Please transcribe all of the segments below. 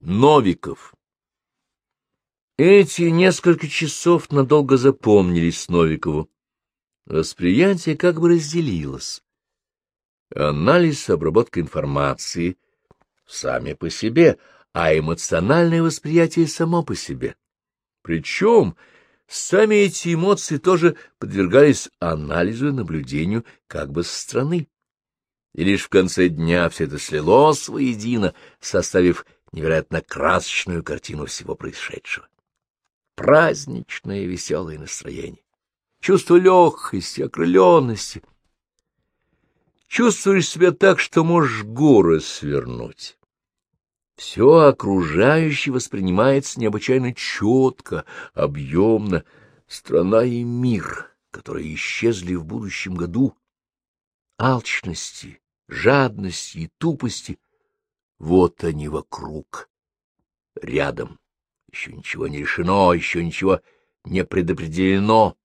Новиков. Эти несколько часов надолго запомнились Новикову. Восприятие как бы разделилось. Анализ, обработка информации сами по себе, а эмоциональное восприятие само по себе. Причем сами эти эмоции тоже подвергались анализу и наблюдению как бы со стороны. И лишь в конце дня все это слилось воедино, составив невероятно красочную картину всего происшедшего. Праздничное веселое настроение, чувство легкости, окрыленности. Чувствуешь себя так, что можешь горы свернуть. Все окружающее воспринимается необычайно четко, объемно. Страна и мир, которые исчезли в будущем году, алчности, жадности и тупости, вот они вокруг, рядом. Еще ничего не решено, еще ничего не предопределено.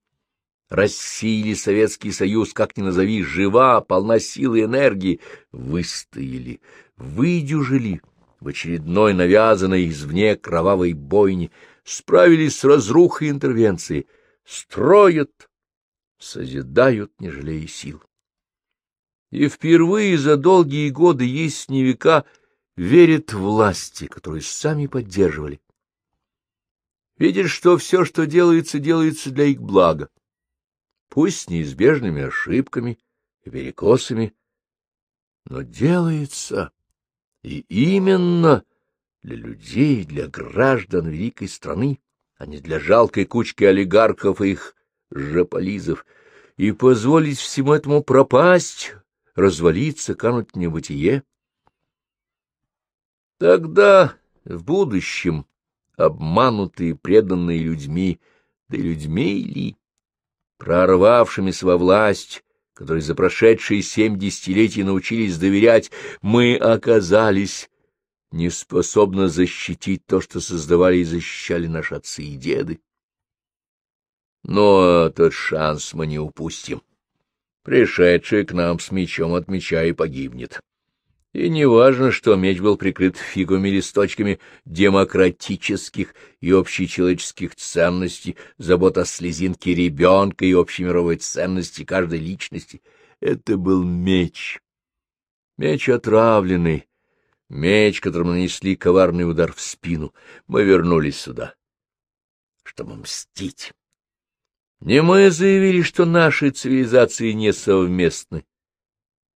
Россия или Советский Союз, как ни назови, жива, полна силы и энергии, выстояли, выдюжили в очередной навязанной извне кровавой бойне, справились с разрухой интервенции, строят, созидают, не жалея сил. И впервые за долгие годы есть не века верят власти, которые сами поддерживали. Видят, что все, что делается, делается для их блага. Пусть с неизбежными ошибками и перекосами, но делается и именно для людей, для граждан великой страны, а не для жалкой кучки олигархов и их жополизов, и позволить всему этому пропасть, развалиться, кануть в небытие. Тогда, в будущем, обманутые, преданные людьми, да людьми ли, прорвавшимися во власть, которые за прошедшие семь десятилетий научились доверять, мы оказались неспособны защитить то, что создавали и защищали наши отцы и деды. Но этот шанс мы не упустим. Пришедший к нам с мечом от меча и погибнет. И не важно, что меч был прикрыт фиговыми листочками демократических и общечеловеческих ценностей, забот о слезинке ребенка и общемировой ценности каждой личности. Это был меч. Меч отравленный, меч, которым нанесли коварный удар в спину. Мы вернулись сюда, чтобы мстить. Не мы заявили, что наши цивилизации несовместны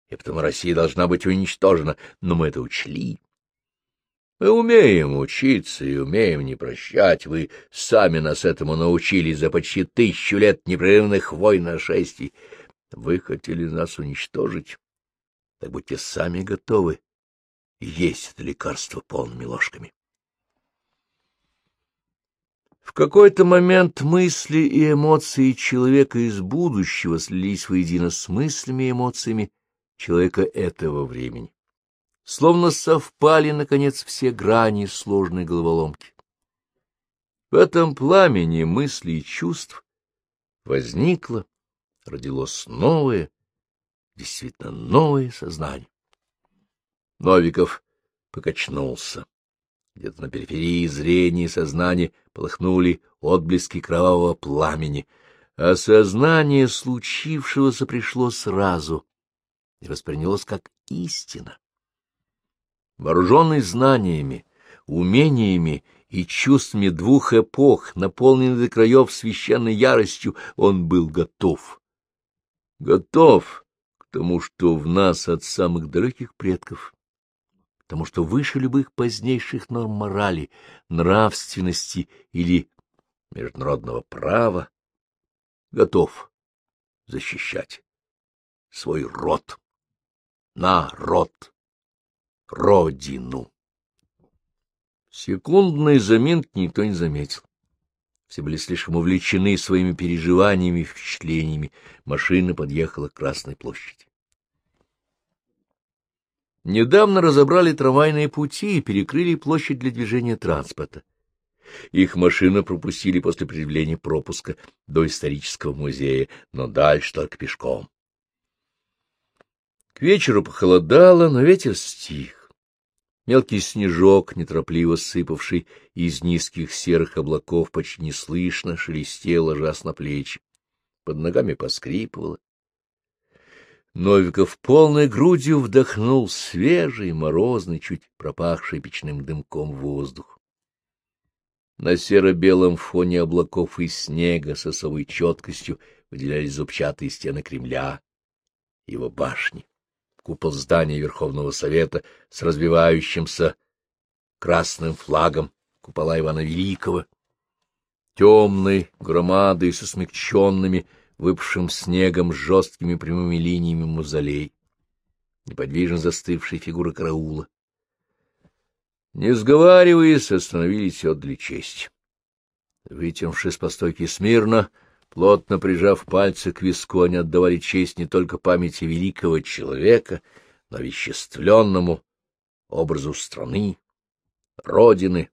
и потому Россия должна быть уничтожена, но мы это учли. Мы умеем учиться и умеем не прощать. Вы сами нас этому научили за почти тысячу лет непрерывных войн нашествий. Вы хотели нас уничтожить, так будьте сами готовы есть это лекарство полными ложками. В какой-то момент мысли и эмоции человека из будущего слились воедино с мыслями и эмоциями человека этого времени. Словно совпали, наконец, все грани сложной головоломки. В этом пламени мыслей и чувств возникло, родилось новое, действительно новое сознание. Новиков покачнулся. Где-то на периферии зрения и сознания полыхнули отблески кровавого пламени. Осознание случившегося пришло сразу, и воспринялось как истина. Вооруженный знаниями, умениями и чувствами двух эпох, наполненный до краев священной яростью, он был готов. Готов к тому, что в нас от самых далеких предков, к тому, что выше любых позднейших норм морали, нравственности или международного права, готов защищать свой род народ, родину. Секундный заминки никто не заметил. Все были слишком увлечены своими переживаниями и впечатлениями. Машина подъехала к Красной площади. Недавно разобрали трамвайные пути и перекрыли площадь для движения транспорта. Их машины пропустили после предъявления пропуска до исторического музея, но дальше только пешком. К вечеру похолодало, но ветер стих. Мелкий снежок, неторопливо сыпавший из низких серых облаков, почти неслышно шелестел, ложась на плечи. Под ногами поскрипывало. Новиков полной грудью вдохнул свежий, морозный, чуть пропахший печным дымком воздух. На серо-белом фоне облаков и снега с особой четкостью выделялись зубчатые стены Кремля, его башни купол здания Верховного Совета с развивающимся красным флагом купола Ивана Великого, темной громадой со смягченными, выпавшим снегом с жесткими прямыми линиями мавзолей, неподвижно застывшей фигуры караула. Не сговариваясь, остановились отдали честь. Вытянувшись по стойке смирно, Плотно прижав пальцы к виску, они отдавали честь не только памяти великого человека, но веществленному образу страны, Родины,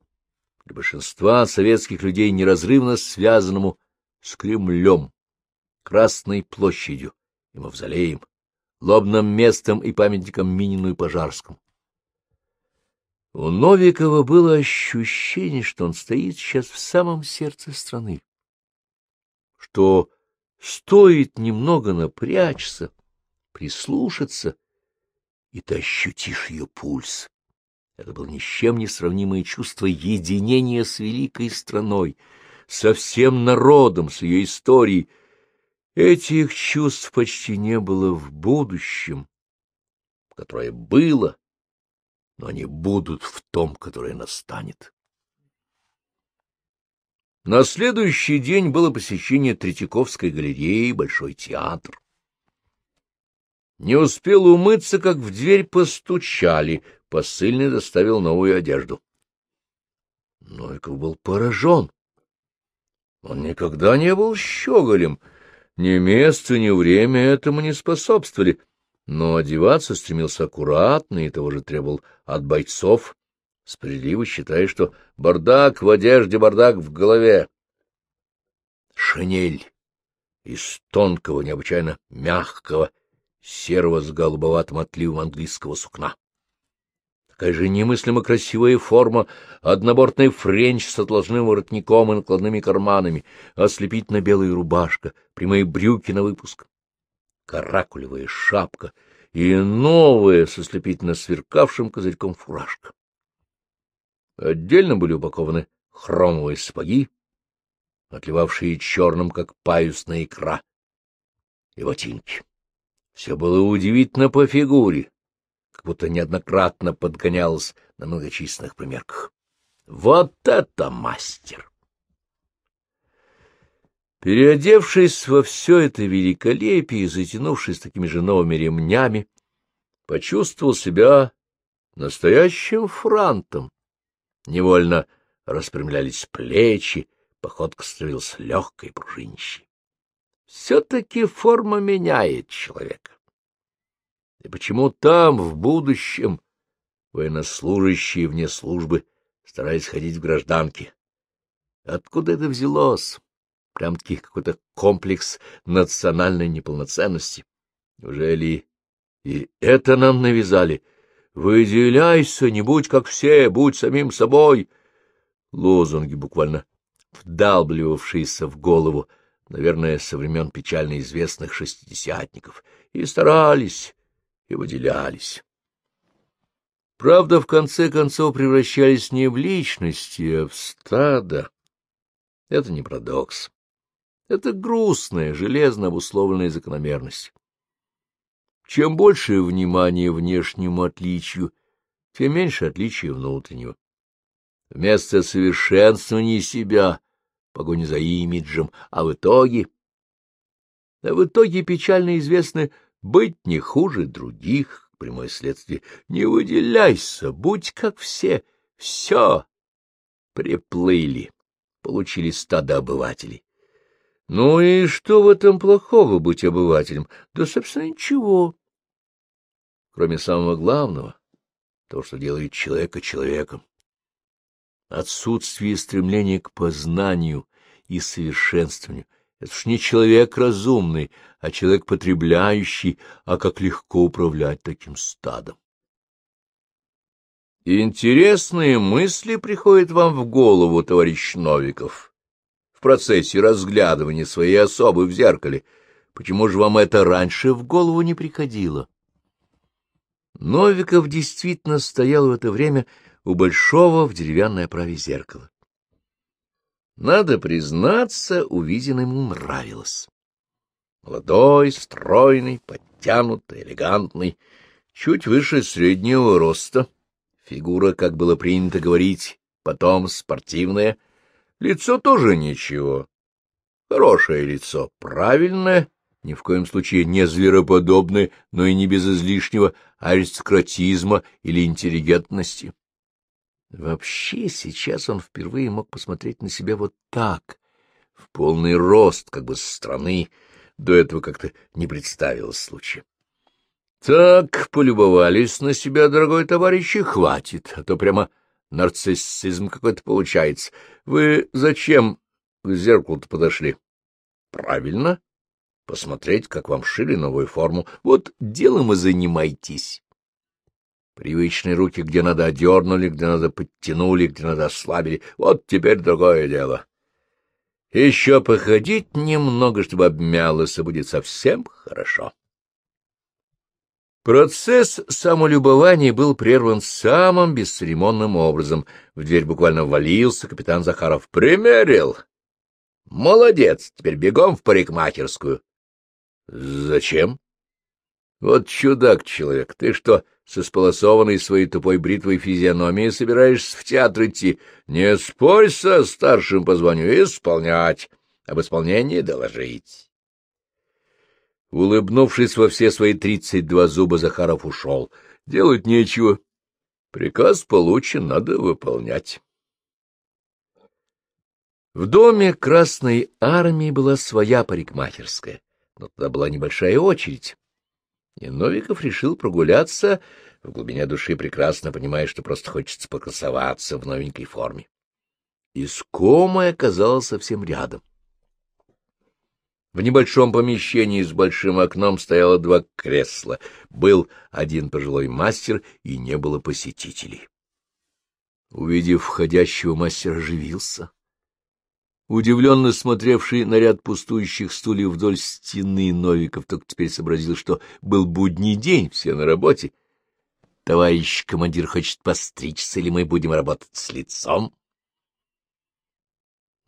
для большинства советских людей неразрывно связанному с Кремлем, Красной площадью и Мавзолеем, лобным местом и памятником Минину и Пожарскому. У Новикова было ощущение, что он стоит сейчас в самом сердце страны что стоит немного напрячься, прислушаться, и ты ощутишь ее пульс. Это было ни с чем не сравнимое чувство единения с великой страной, со всем народом, с ее историей. Этих чувств почти не было в будущем, которое было, но они будут в том, которое настанет. На следующий день было посещение Третьяковской галереи, Большой театр. Не успел умыться, как в дверь постучали, посыльный доставил новую одежду. Новиков был поражен. Он никогда не был щеголем, ни место, ни время этому не способствовали, но одеваться стремился аккуратно и того же требовал от бойцов, справедливо считая, что бардак в одежде, бардак в голове. Шинель из тонкого, необычайно мягкого, серого с голубоватым отливом английского сукна. Такая же немыслимо красивая форма, однобортный френч с отложным воротником и накладными карманами, ослепительно белая рубашка, прямые брюки на выпуск, каракулевая шапка и новая со слепительно сверкавшим козырьком фуражка. Отдельно были упакованы хромовые сапоги, отливавшие черным, как паюсная икра, и ботинки. Все было удивительно по фигуре, как будто неоднократно подгонялось на многочисленных примерках. Вот это мастер! Переодевшись во все это великолепие и затянувшись такими же новыми ремнями, почувствовал себя настоящим франтом, Невольно распрямлялись плечи, походка становилась легкой пружинищей. Все-таки форма меняет человека. И почему там, в будущем, военнослужащие вне службы старались ходить в гражданке? Откуда это взялось? Прям-таки какой-то комплекс национальной неполноценности. Неужели и это нам навязали? «Выделяйся, не будь как все, будь самим собой!» Лозунги, буквально вдалбливавшиеся в голову, наверное, со времен печально известных шестидесятников, и старались, и выделялись. Правда, в конце концов превращались не в личности, а в стадо. Это не парадокс. Это грустная, железно обусловленная закономерность. Чем больше внимания внешнему отличию, тем меньше отличия внутреннего. Вместо совершенствования себя, погони за имиджем, а в итоге... А в итоге печально известно быть не хуже других, прямое следствие. Не выделяйся, будь как все, все приплыли, получили стадо обывателей. Ну и что в этом плохого быть обывателем? Да, собственно, ничего кроме самого главного, того, что делает человека человеком. Отсутствие стремления к познанию и совершенствованию — это ж не человек разумный, а человек потребляющий, а как легко управлять таким стадом. Интересные мысли приходят вам в голову, товарищ Новиков, процессе разглядывания своей особы в зеркале. Почему же вам это раньше в голову не приходило? Новиков действительно стоял в это время у большого в деревянной оправе зеркала. Надо признаться, увиденное ему нравилось. Молодой, стройный, подтянутый, элегантный, чуть выше среднего роста — Фигура, как было принято говорить, потом спортивная. Лицо тоже ничего. Хорошее лицо, правильное, ни в коем случае не звероподобное, но и не без излишнего аристократизма или интеллигентности. Вообще, сейчас он впервые мог посмотреть на себя вот так, в полный рост, как бы со стороны. До этого как-то не представилось случая. Так, полюбовались на себя, дорогой товарищ, и хватит, а то прямо нарциссизм какой-то получается. Вы зачем к зеркалу-то подошли? Правильно. Посмотреть, как вам шили новую форму. Вот делом и занимайтесь. Привычные руки, где надо, одернули, где надо, подтянули, где надо, ослабили. Вот теперь другое дело. Еще походить немного, чтобы обмялось, и будет совсем хорошо. Процесс самолюбования был прерван самым бесцеремонным образом. В дверь буквально ввалился капитан Захаров. «Примерил!» «Молодец! Теперь бегом в парикмахерскую!» «Зачем?» «Вот чудак человек! Ты что, со сполосованной своей тупой бритвой физиономией собираешься в театр идти? Не спорь со старшим по званию, исполнять, об исполнении доложить!» Улыбнувшись во все свои тридцать два зуба, Захаров ушел. Делать нечего. Приказ получен, надо выполнять. В доме Красной Армии была своя парикмахерская, но туда была небольшая очередь. И Новиков решил прогуляться, в глубине души прекрасно понимая, что просто хочется покрасоваться в новенькой форме. Искомая оказалась совсем рядом. В небольшом помещении с большим окном стояло два кресла. Был один пожилой мастер, и не было посетителей. Увидев входящего, мастер оживился. Удивленно смотревший на ряд пустующих стульев вдоль стены, Новиков только теперь сообразил, что был будний день, все на работе. — Товарищ командир хочет постричься, или мы будем работать с лицом?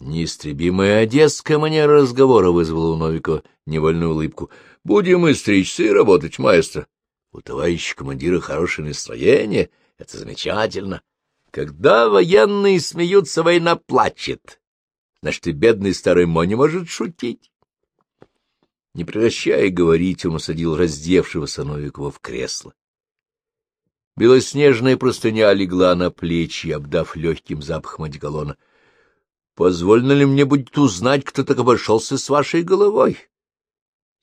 Неистребимая одесская манера разговора вызвала у Новикова невольную улыбку. — Будем мы стричься и работать, маэстро. У товарища командира хорошее настроение, это замечательно. Когда военные смеются, война плачет. Значит, и бедный старый Мо не может шутить. Не прекращая говорить, он усадил раздевшегося Новикова в кресло. Белоснежная простыня легла на плечи, обдав легким запахом одеколона — Позволено ли мне будет узнать, кто так обошелся с вашей головой?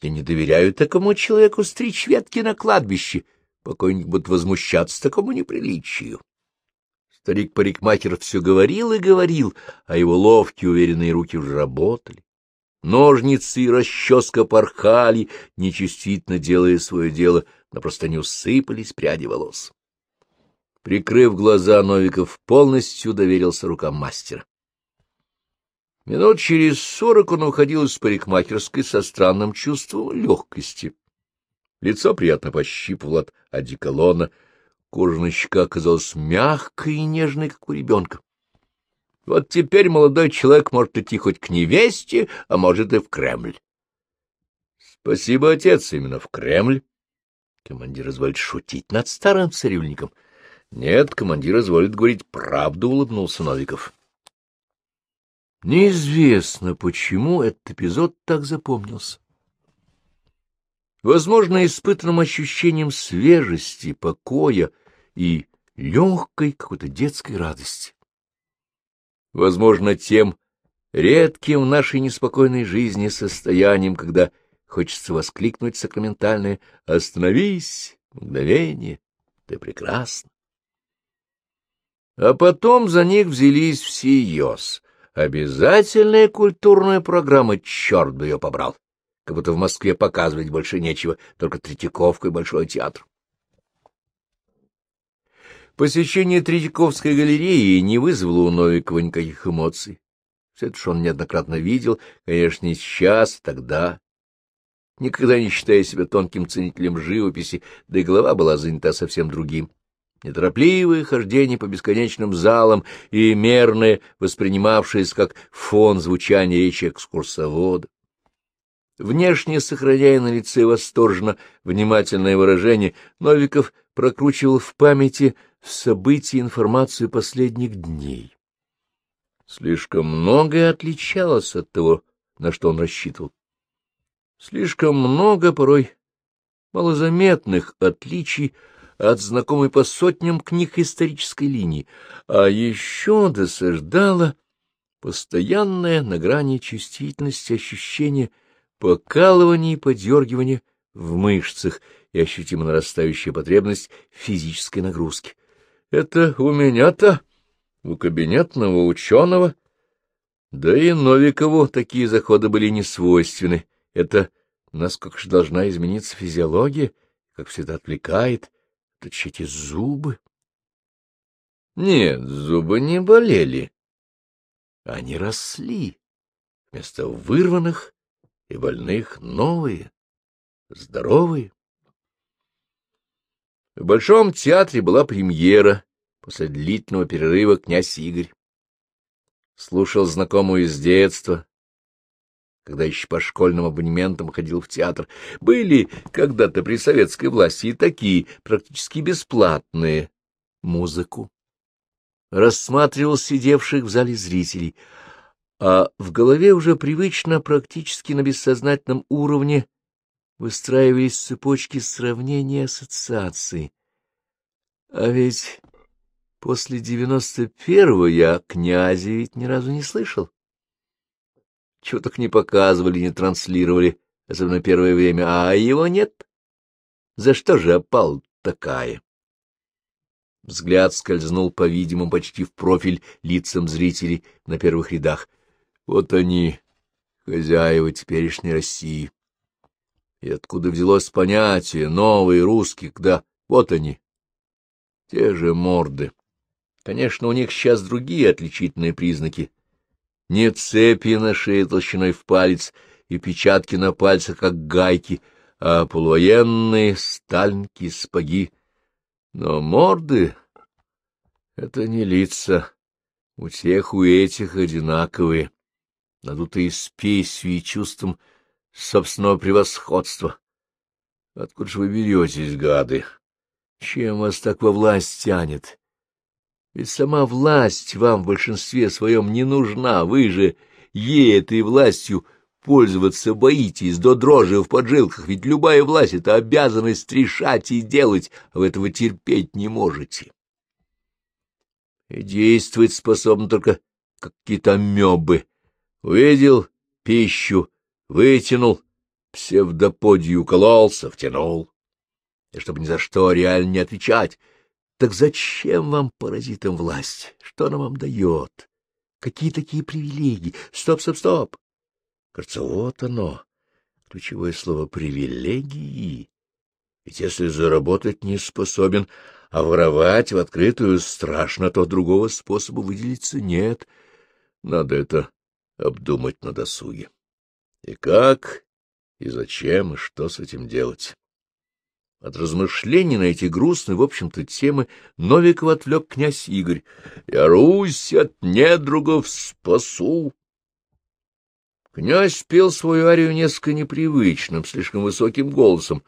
Я не доверяю такому человеку стричь ветки на кладбище. Покойник будет возмущаться такому неприличию. Старик-парикмахер все говорил и говорил, а его ловкие уверенные руки уже работали. Ножницы и расческа порхали, нечувствительно делая свое дело, но просто не усыпались пряди волос. Прикрыв глаза, Новиков полностью доверился рукам мастера. Минут через сорок он уходил из парикмахерской со странным чувством легкости. Лицо приятно пощипывало от одеколона, кожа на щека оказалась мягкой и нежной, как у ребенка. Вот теперь молодой человек может идти хоть к невесте, а может и в Кремль. — Спасибо, отец, именно в Кремль. Командир изволит шутить над старым цирюльником. — Нет, командир изволит говорить правду, — улыбнулся Новиков. Неизвестно, почему этот эпизод так запомнился. Возможно, испытанным ощущением свежести, покоя и легкой какой-то детской радости. Возможно, тем редким в нашей неспокойной жизни состоянием, когда хочется воскликнуть сакраментальное «Остановись! Мгновение! Ты прекрасна!» А потом за них взялись всерьез — Обязательная культурная программа, черт бы ее побрал. Как будто в Москве показывать больше нечего, только Третьяковка и Большой театр. Посещение Третьяковской галереи не вызвало у Новикова никаких эмоций. Все это что он неоднократно видел, конечно, не сейчас, тогда. Никогда не считая себя тонким ценителем живописи, да и голова была занята совсем другим. Неторопливое хождение по бесконечным залам и мерное, воспринимавшееся как фон звучания речи экскурсовода. Внешне сохраняя на лице восторженно внимательное выражение, Новиков прокручивал в памяти события и информацию последних дней. Слишком многое отличалось от того, на что он рассчитывал. Слишком много, порой малозаметных отличий от знакомой по сотням книг исторической линии, а еще досаждало постоянное на грани чувствительности ощущение покалывания и подергивания в мышцах и ощутимо нарастающая потребность физической нагрузки. Это у меня-то, у кабинетного ученого. Да и Новикову такие заходы были не свойственны. Это насколько же должна измениться физиология, как все это отвлекает, точите зубы. Нет, зубы не болели. Они росли. Вместо вырванных и больных новые, здоровые. В Большом театре была премьера. После длительного перерыва князь Игорь. Слушал знакомую с детства, когда еще по школьным абонементам ходил в театр. Были когда-то при советской власти и такие, практически бесплатные, музыку. Рассматривал сидевших в зале зрителей, а в голове уже привычно, практически на бессознательном уровне, выстраивались цепочки сравнения ассоциаций. А ведь после девяносто первого я князя ведь ни разу не слышал. Так не показывали, не транслировали, особенно первое время, а его нет. За что же опал такая? Взгляд скользнул, по-видимому, почти в профиль лицам зрителей на первых рядах. Вот они, хозяева теперешней России. И откуда взялось понятие «новый русский», когда вот они, те же морды. Конечно, у них сейчас другие отличительные признаки. Не цепи на шее толщиной в палец и печатки на пальцах, как гайки, а полувоенные стальники, спаги. Но морды — это не лица. У тех, у этих одинаковые, надутые спесью и чувством собственного превосходства. Откуда же вы беретесь, гады? Чем вас так во власть тянет? Ведь сама власть вам в большинстве своем не нужна, вы же ей этой властью пользоваться боитесь до дрожи в поджилках, ведь любая власть — это обязанность решать и делать, а вы этого терпеть не можете. И действовать способны только какие-то амебы. Увидел пищу, вытянул, псевдоподию укололся, втянул. И чтобы ни за что реально не отвечать. Так зачем вам, паразитам, власть? Что она вам дает? Какие такие привилегии? Стоп, стоп, стоп! Кажется, вот оно, ключевое слово «привилегии». Ведь если заработать не способен, а воровать в открытую страшно, то другого способа выделиться нет. Надо это обдумать на досуге. И как, и зачем, и что с этим делать? От размышлений на эти грустные, в общем-то, темы Новиков отвлек князь Игорь. «Я Русь от недругов спасу!» Князь пел свою арию несколько непривычным, слишком высоким голосом.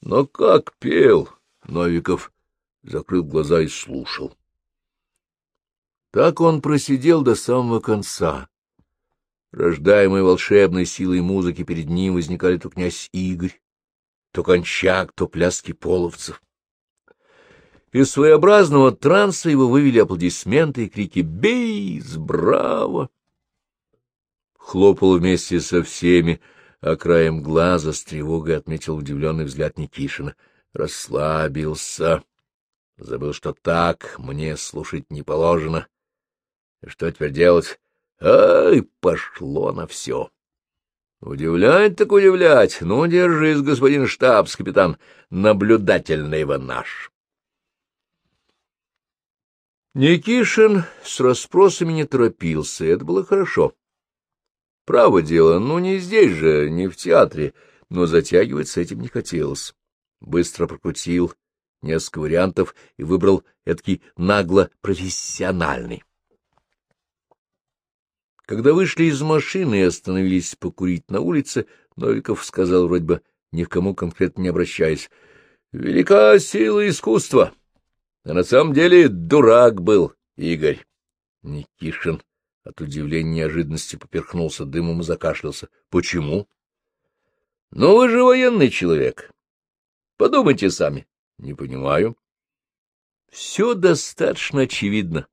Но как пел, Новиков закрыл глаза и слушал. Так он просидел до самого конца, Рождаемой волшебной силой музыки перед ним возникали то князь Игорь, то кончак, то пляски половцев. Из своеобразного транса его вывели аплодисменты и крики «Бейс! Браво!». Хлопал вместе со всеми, а краем глаза с тревогой отметил удивленный взгляд Никишина. Расслабился. Забыл, что так мне слушать не положено. Что теперь делать? Ай, пошло на все. Удивлять так удивлять. Ну, держись, господин штабс-капитан, наблюдательный вы наш. Никишин с расспросами не торопился, это было хорошо. Право дело, ну не здесь же, не в театре, но затягивать с этим не хотелось. Быстро прокрутил несколько вариантов и выбрал эдакий нагло профессиональный. Когда вышли из машины и остановились покурить на улице, Новиков сказал вроде бы, ни к кому конкретно не обращаясь, «Велика сила искусства, а на самом деле дурак был Игорь». Никишин от удивления неожиданности поперхнулся дымом и закашлялся. «Почему?» «Ну, вы же военный человек. Подумайте сами». «Не понимаю». «Все достаточно очевидно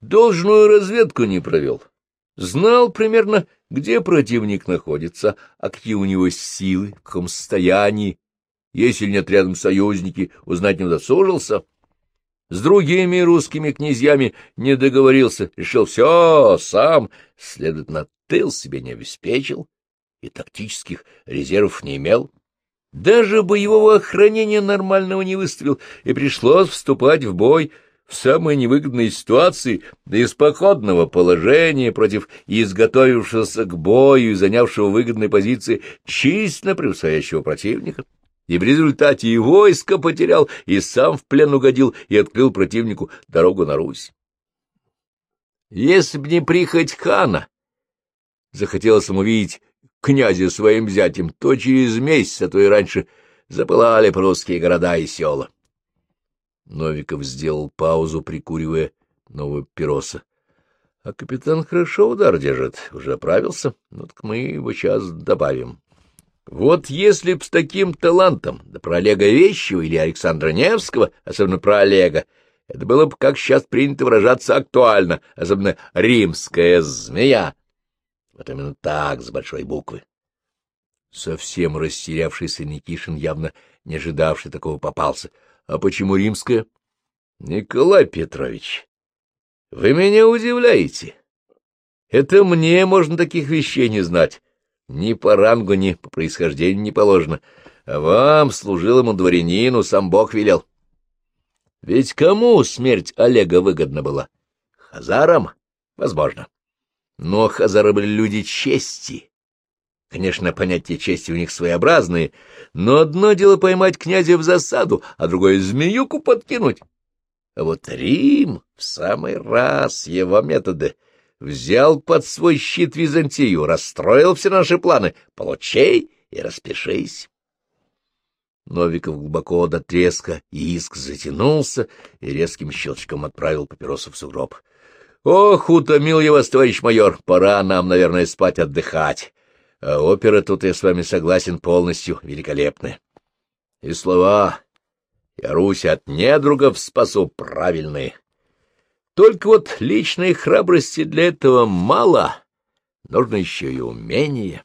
должную разведку не провел. Знал примерно, где противник находится, а какие у него силы, в каком состоянии. Если нет рядом союзники, узнать не удосужился. С другими русскими князьями не договорился, решил все сам, следовательно, тыл себе не обеспечил и тактических резервов не имел. Даже боевого охранения нормального не выставил, и пришлось вступать в бой — в самой невыгодной ситуации, из походного положения против изготовившегося к бою и занявшего выгодной позиции численно превосходящего противника. И в результате и войско потерял, и сам в плен угодил, и открыл противнику дорогу на Русь. Если б не прихоть хана, захотелось ему видеть князя своим зятем, то через месяц, а то и раньше, запылали прусские города и села. Новиков сделал паузу, прикуривая новую пироса. — А капитан хорошо удар держит, уже оправился. Ну так мы его сейчас добавим. Вот если б с таким талантом, да про Олега Вещева или Александра Невского, особенно про Олега, это было бы, как сейчас принято выражаться, актуально, особенно римская змея. Вот именно так, с большой буквы. Совсем растерявшийся Никишин, явно не ожидавший такого, попался — а почему римская? Николай Петрович, вы меня удивляете. Это мне можно таких вещей не знать. Ни по рангу, ни по происхождению не положено. А вам, служилому дворянину, сам Бог велел. Ведь кому смерть Олега выгодна была? Хазарам? Возможно. Но хазары были люди чести, Конечно, понятия чести у них своеобразные, но одно дело поймать князя в засаду, а другое — змеюку подкинуть. А вот Рим в самый раз его методы взял под свой щит Византию, расстроил все наши планы. Получай и распишись. Новиков глубоко до треска иск затянулся и резким щелчком отправил папиросу в сугроб. — Ох, утомил я вас, товарищ майор, пора нам, наверное, спать отдыхать. А опера тут, я с вами согласен, полностью великолепная. И слова «Я Русь от недругов спасу» правильные. Только вот личной храбрости для этого мало, нужно еще и умение.